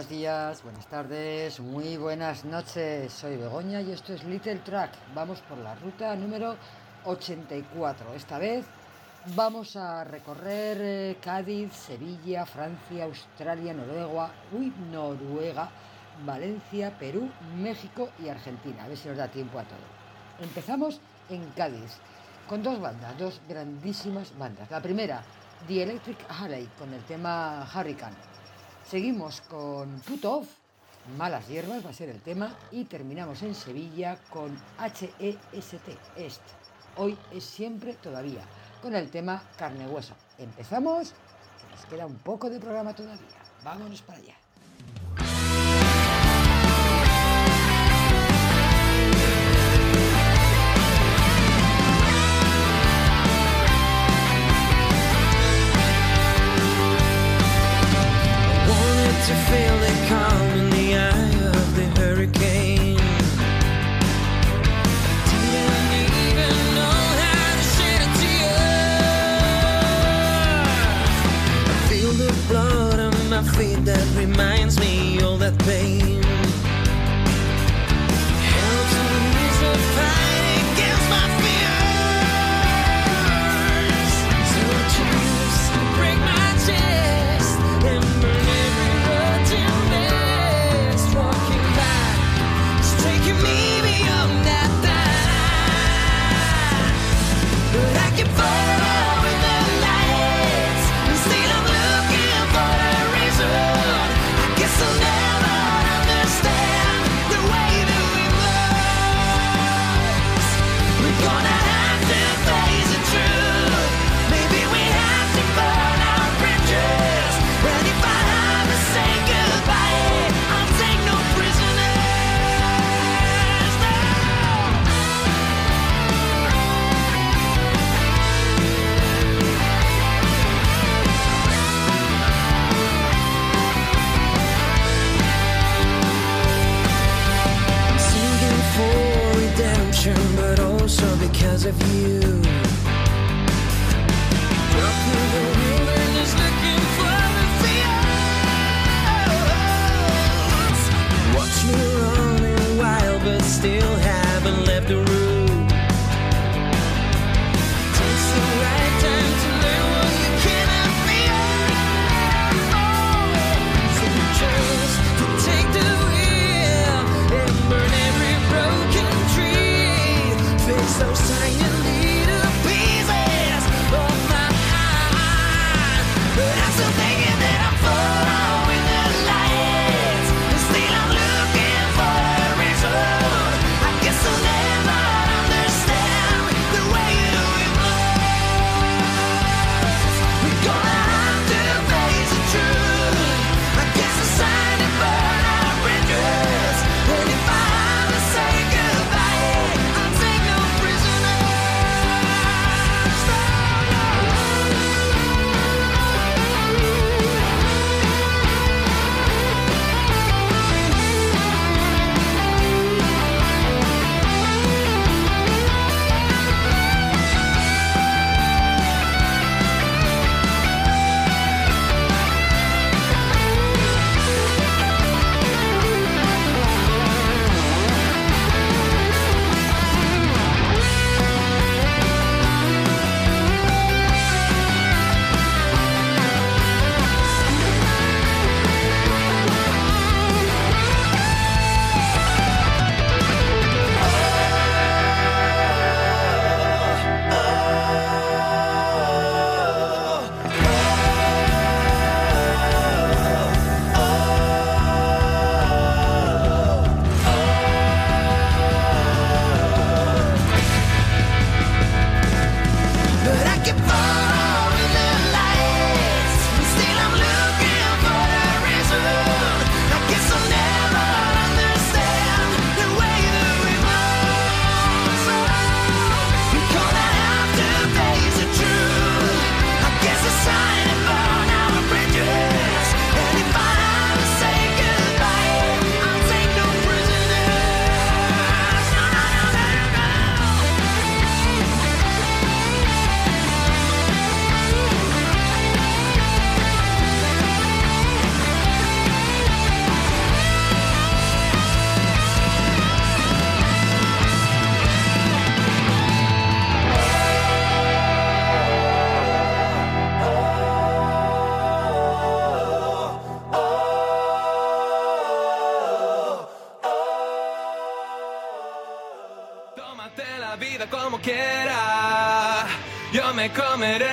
Buenos días, buenas tardes, muy buenas noches. Soy Begoña y esto es Little Track. Vamos por la ruta número 84. Esta vez vamos a recorrer eh, Cádiz, Sevilla, Francia, Australia, Noruega, uy, Noruega, Valencia, Perú, México y Argentina. A ver si nos da tiempo a todo. Empezamos en Cádiz con dos bandas, dos grandísimas bandas. La primera, The Electric Harley, con el tema Hurricane. Seguimos con Putov, Malas Hierbas va a ser el tema, y terminamos en Sevilla con HEST, EST. Hoy es siempre todavía, con el tema Carne Hueso. Empezamos, que nos queda un poco de programa todavía. Vámonos para allá. To feel the calm in the eye of the hurricane. Didn't even know how to shed a tear. I feel the blood on my feet that reminds me all that pain.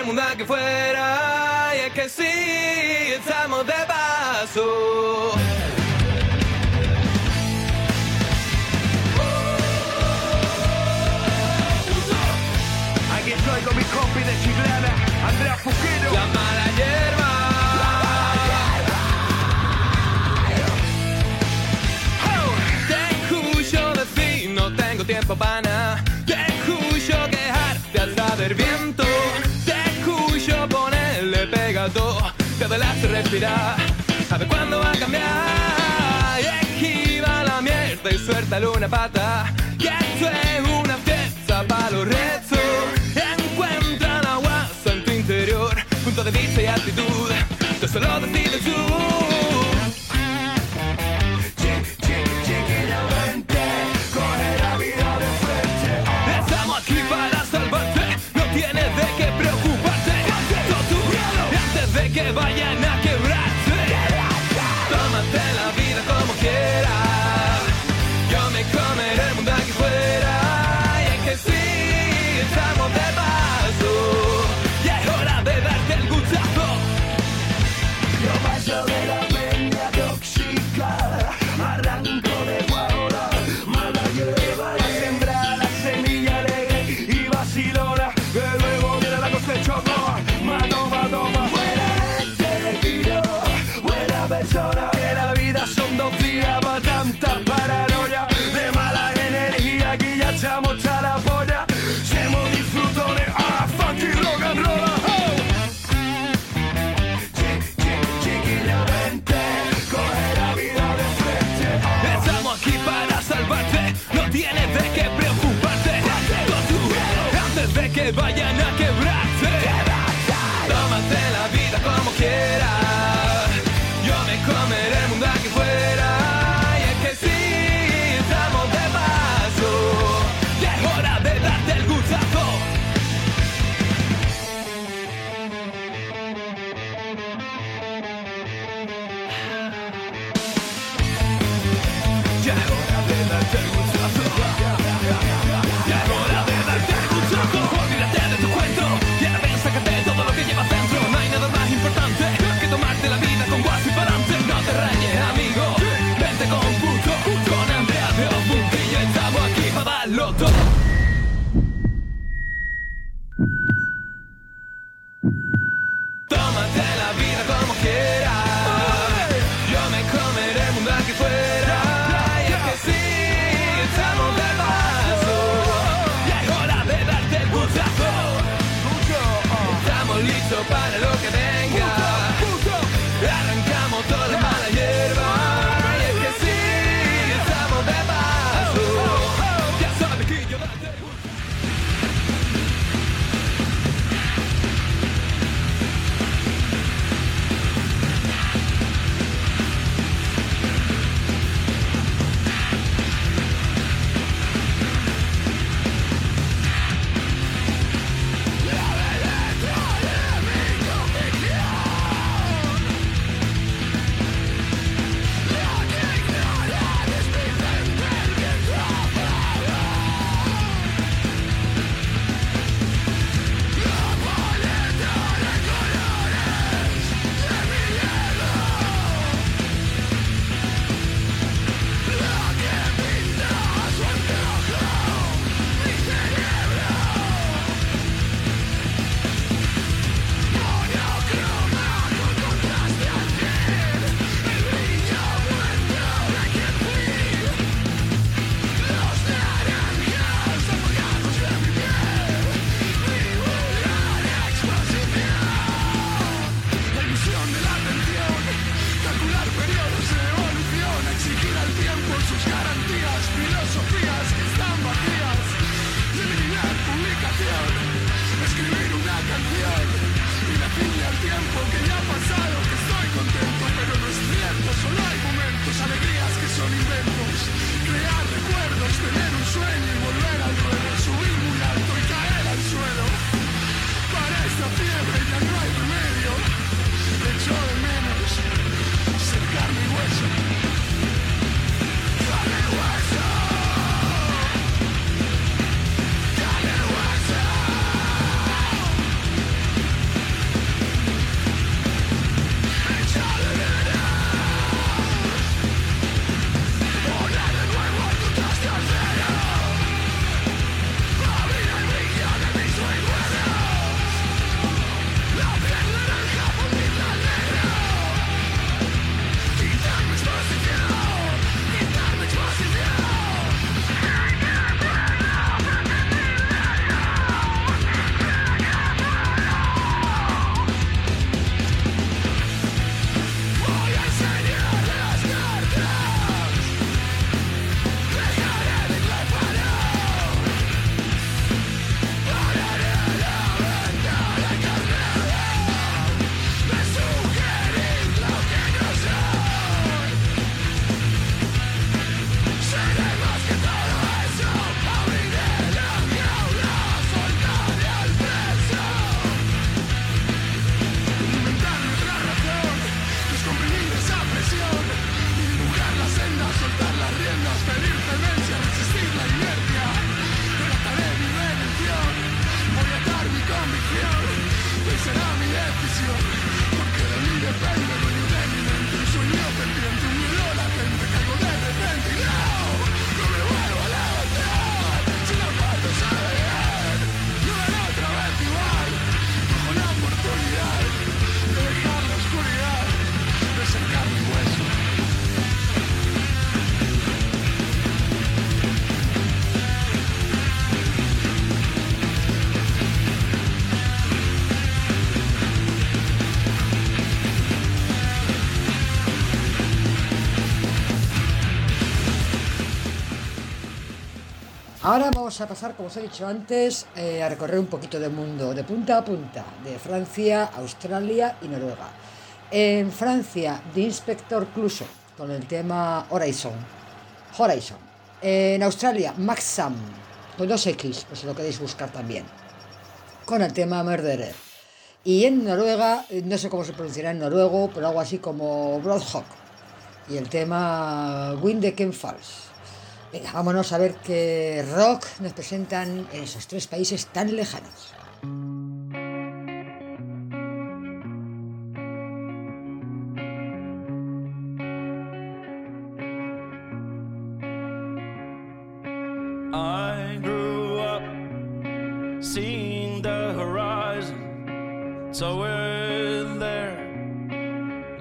mundo aquí fuera y es que sí, estamos de paso. Aquí estoy con mi compi de Chiclana, Andrea Fujero. La mala hierba. La mala hierba. Oh. No tengo tiempo para nada me la hace respirar. ¿Sabe cuándo va a cambiar? Y esquiva la mierda y suéltale una pata. Que esto es una fiesta para los restos. Encuentra la guasa en tu interior, punto de vista y actitud. Yo solo decir Surveyor Ahora vamos a pasar, como os he dicho antes, eh, a recorrer un poquito de mundo, de punta a punta, de Francia, Australia y Noruega. En Francia, de Inspector Cluso, con el tema Horizon. Horizon. En Australia, Maxam, con dos X, pues si lo queréis buscar también. Con el tema Murderer. Y en Noruega, eh, no sé cómo se pronunciará en noruego, pero algo así como Broadhawk. Y el tema Wind the Ken Falls. Venga, vámonos a ver qué rock nos presentan en esos tres países tan lejanos. I grew up seeing the horizon, so we're there,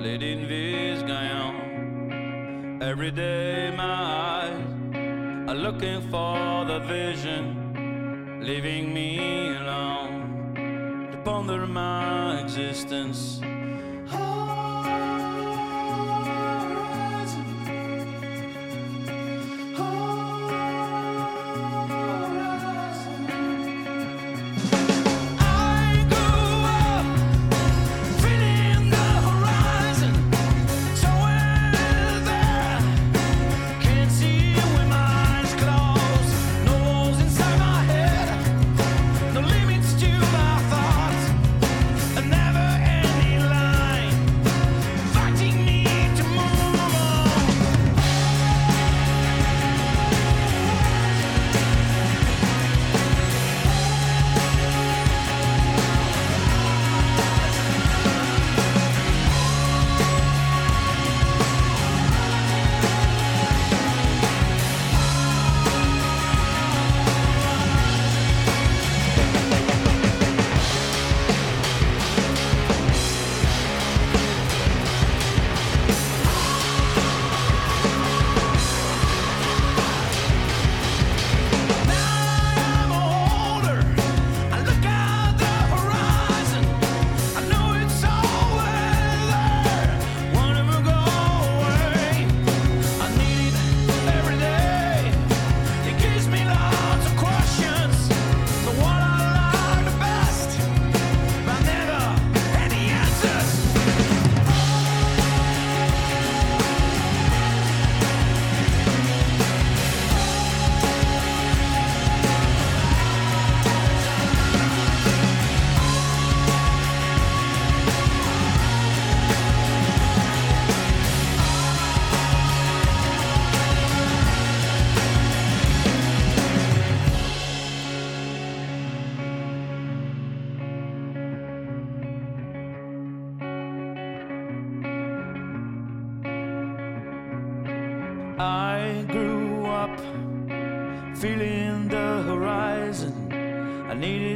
this guy on. Every day looking for the vision, leaving me alone to ponder my existence.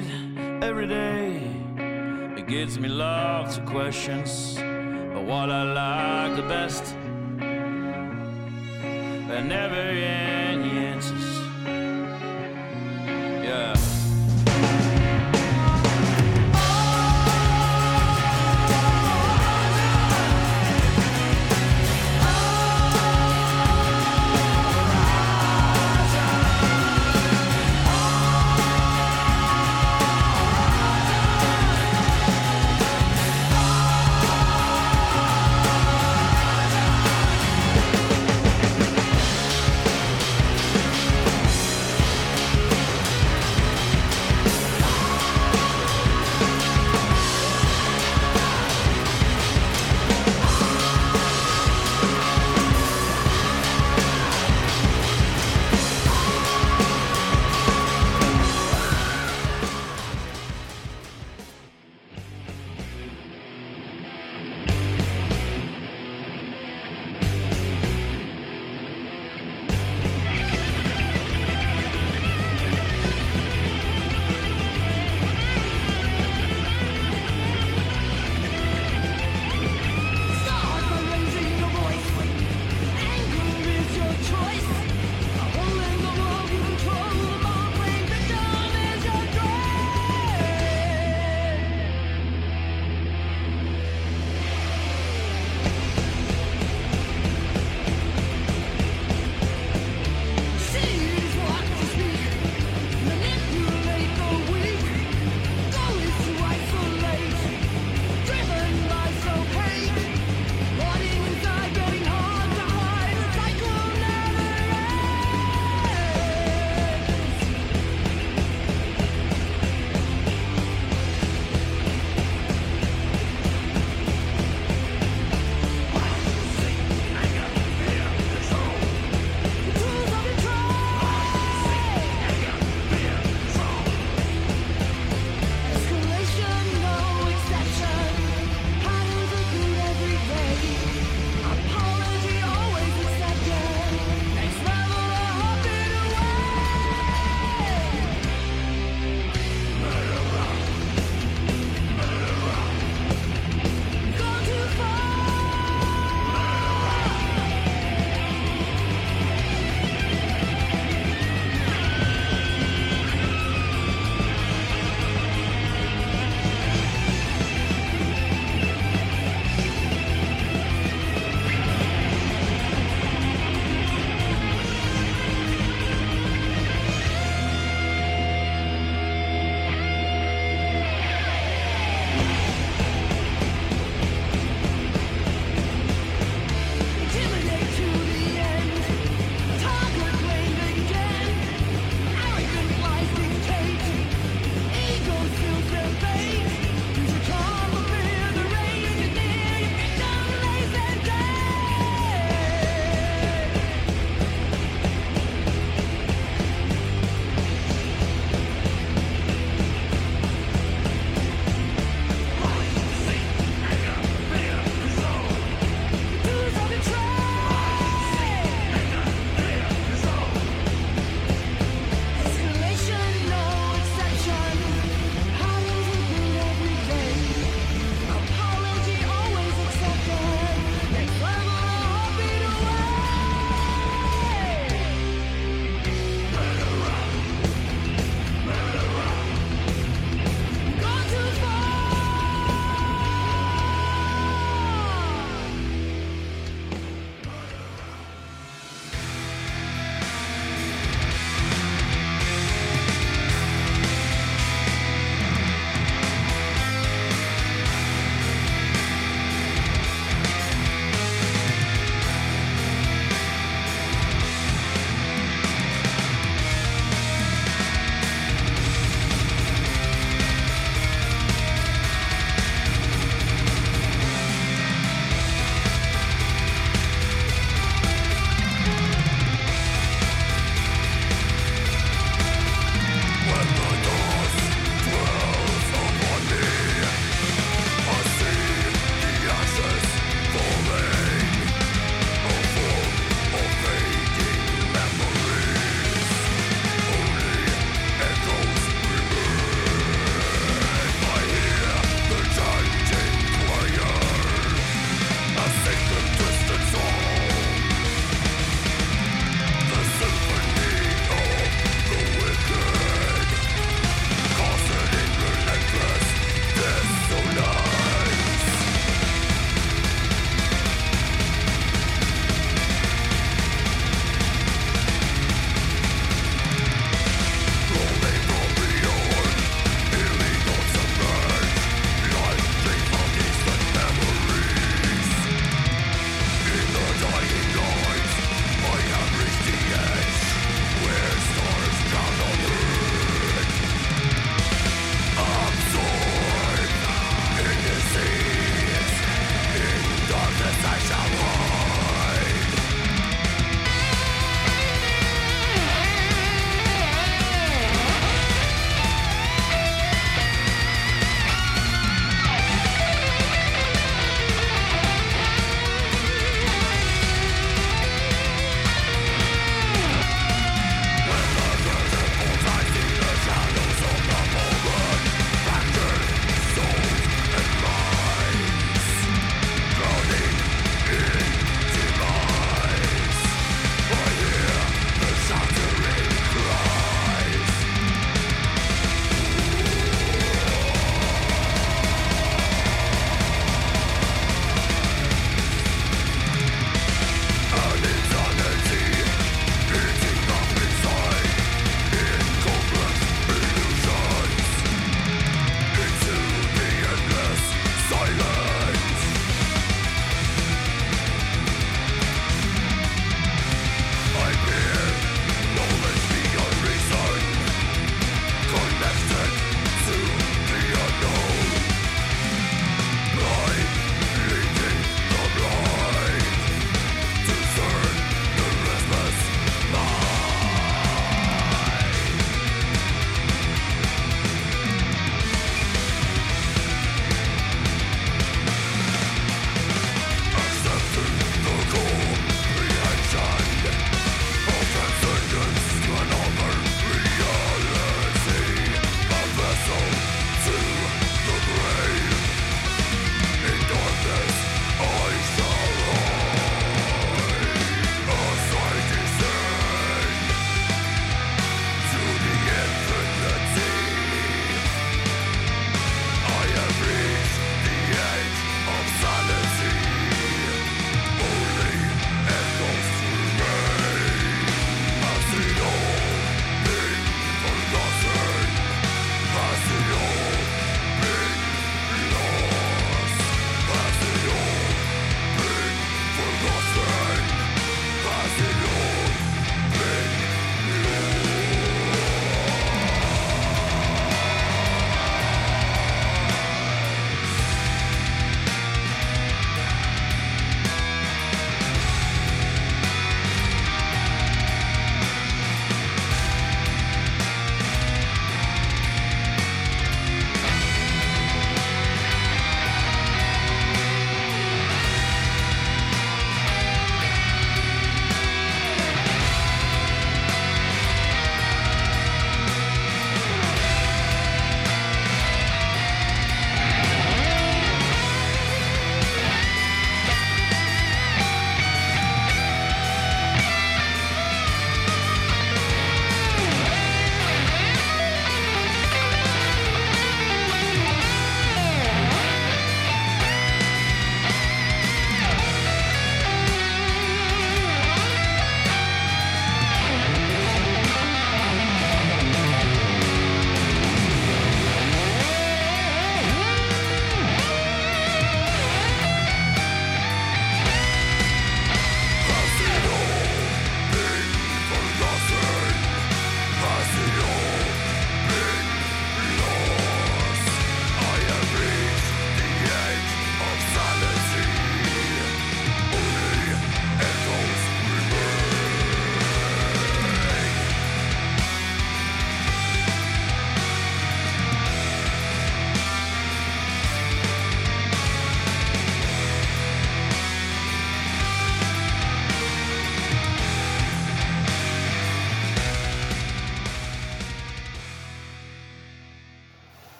Need every day. It gives me lots of questions, but what I like the best, there never any answers. Yeah.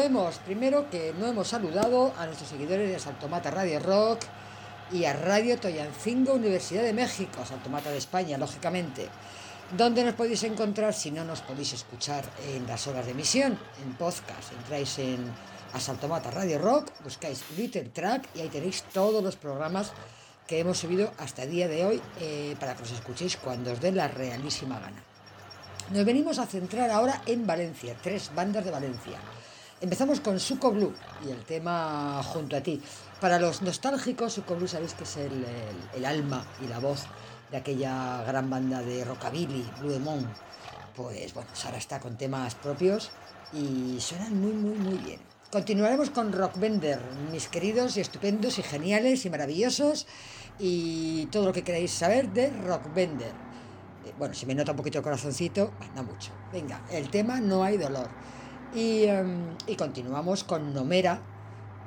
Volvemos. Primero que no hemos saludado a nuestros seguidores de Saltomata Radio Rock y a Radio Toyancingo Universidad de México, Saltomata de España, lógicamente. ¿Dónde nos podéis encontrar si no nos podéis escuchar en las horas de emisión? En podcast. Entráis en Asaltomata Radio Rock, buscáis Little Track y ahí tenéis todos los programas que hemos subido hasta el día de hoy eh, para que os escuchéis cuando os dé la realísima gana. Nos venimos a centrar ahora en Valencia, tres bandas de Valencia. Empezamos con Suco Blue y el tema Junto a ti. Para los nostálgicos, Suco Blue sabéis que es el, alma y la voz de aquella gran banda de rockabilly, Blue Demon. Pues bueno, ahora está con temas propios y suenan muy, muy, muy bien. Continuaremos con Rockbender, mis queridos y estupendos y geniales y maravillosos y todo lo que queráis saber de Rockbender. Eh, Bueno, si me nota un poquito el corazoncito, no mucho. Venga, el tema No hay dolor. Y, em, y continuamos con Nomera,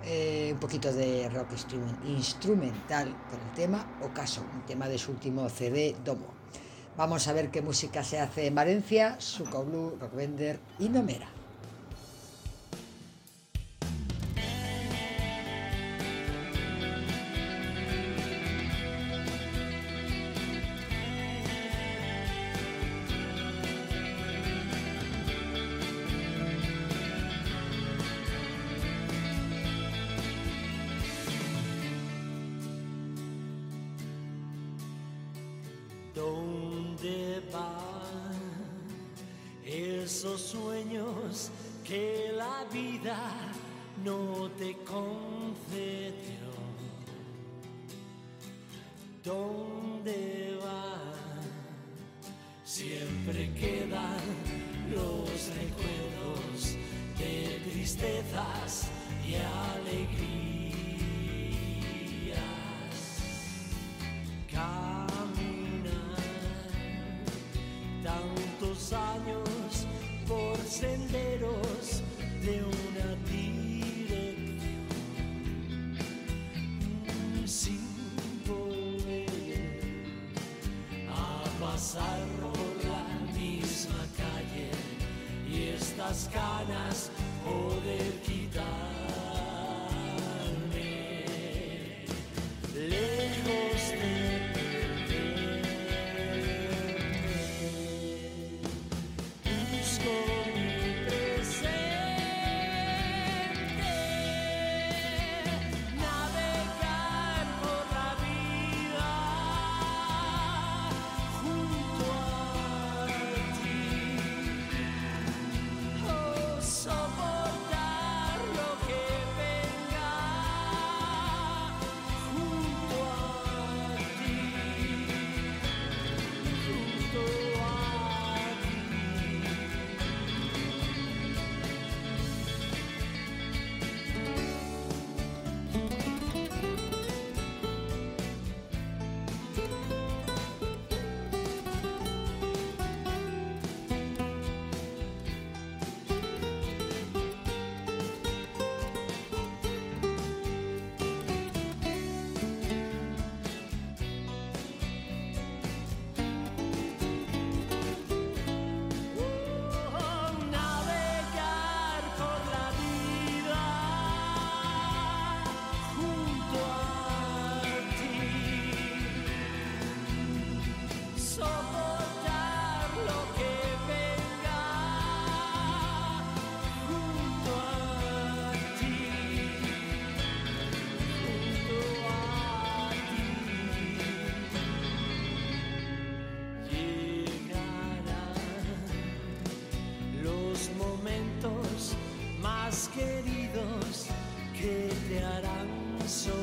eh, un poquito de rock instru- instrumental con el tema Ocaso, un tema de su último CD Domo. Vamos a ver qué música se hace en Valencia, Suco Blue, Rockbender y Nomera. so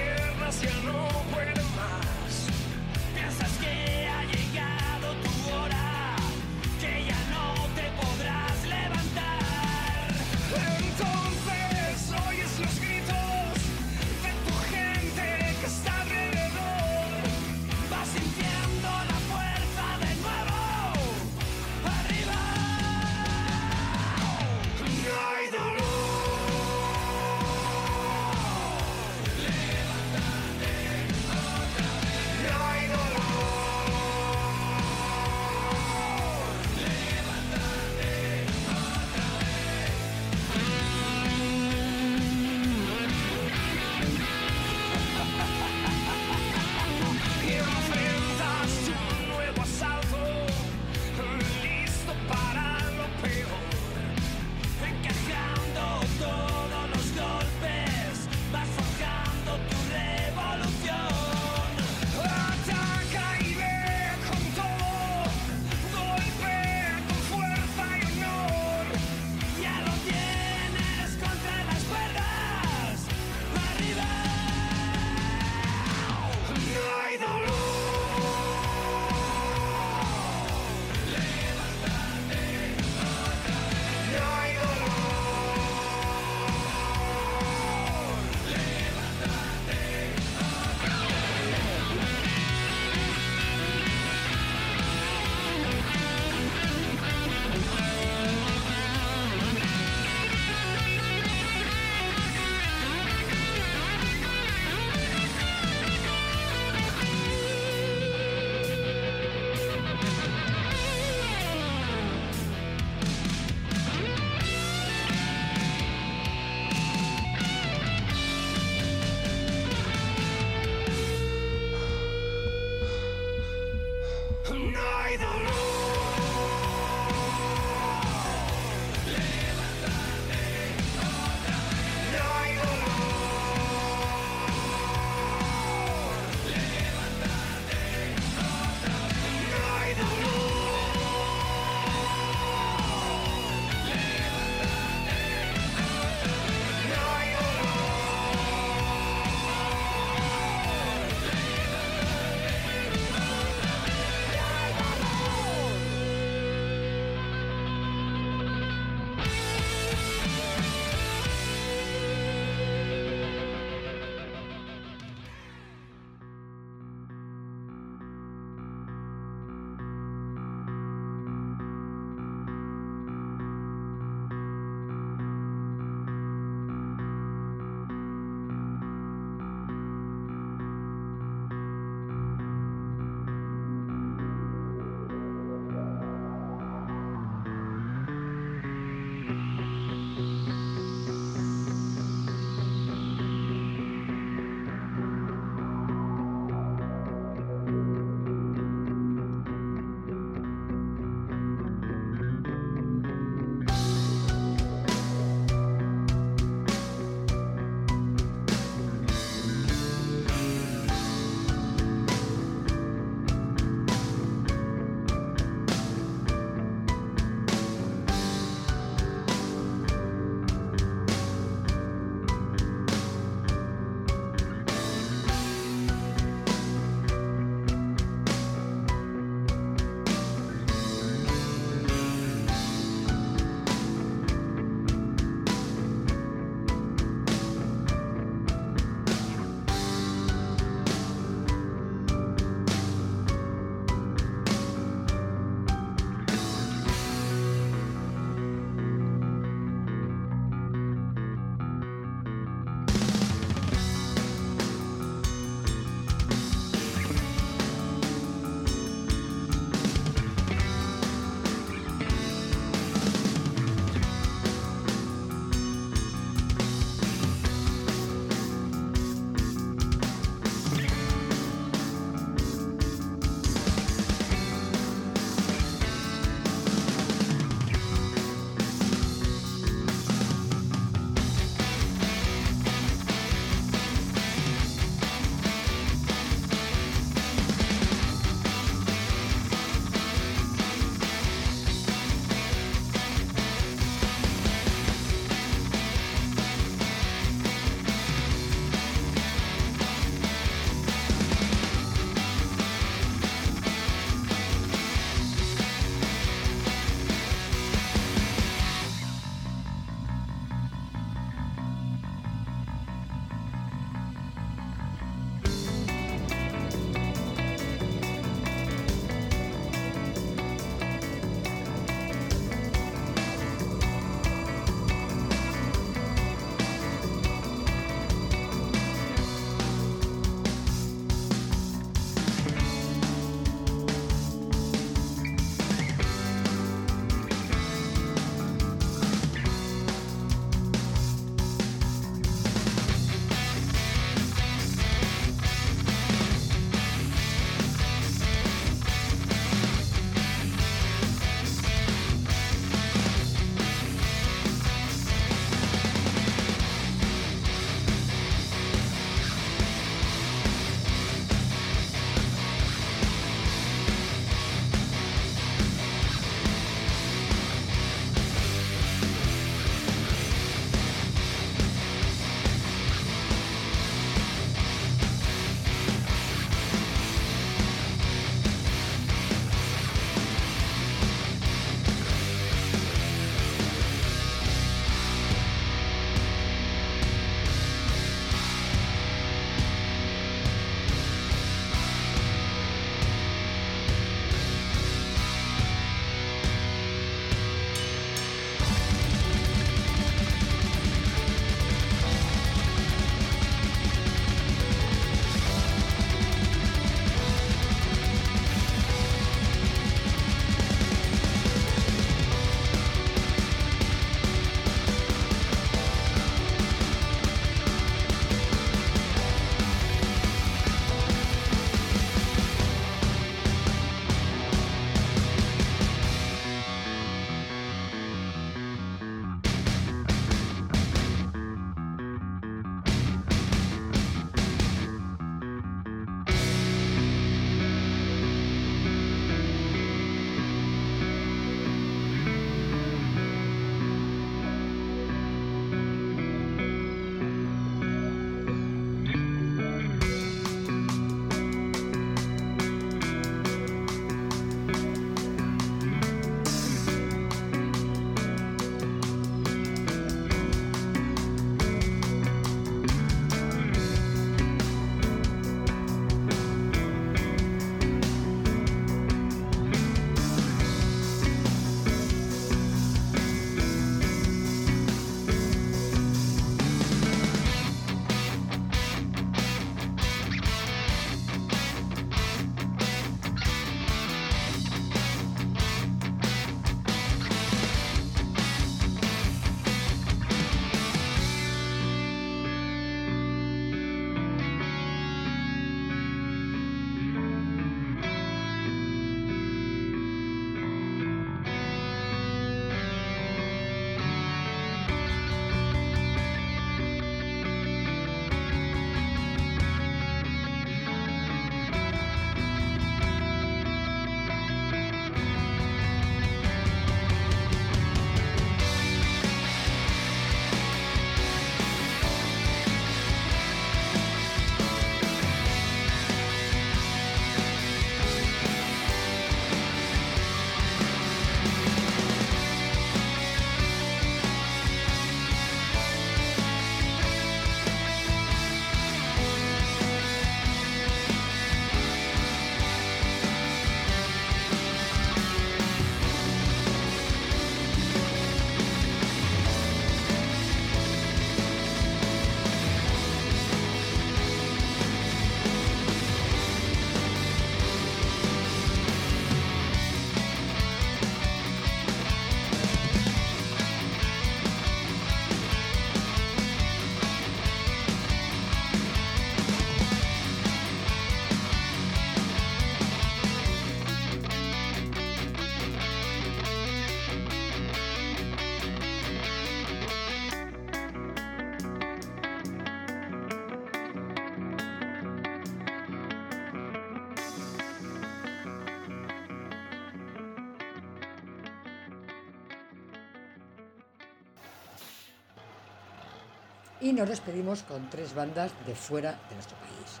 Y nos despedimos con tres bandas de fuera de nuestro país.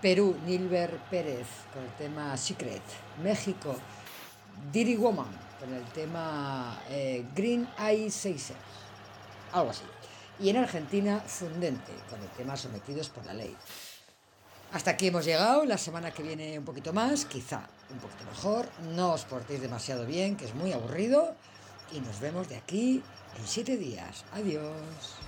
Perú, Nilber Pérez con el tema Secret. México, Diri Woman con el tema eh, Green Eye Seiser. Algo así. Y en Argentina, Fundente con el tema Sometidos por la Ley. Hasta aquí hemos llegado, la semana que viene un poquito más, quizá un poquito mejor, no os portéis demasiado bien, que es muy aburrido, y nos vemos de aquí en siete días. Adiós.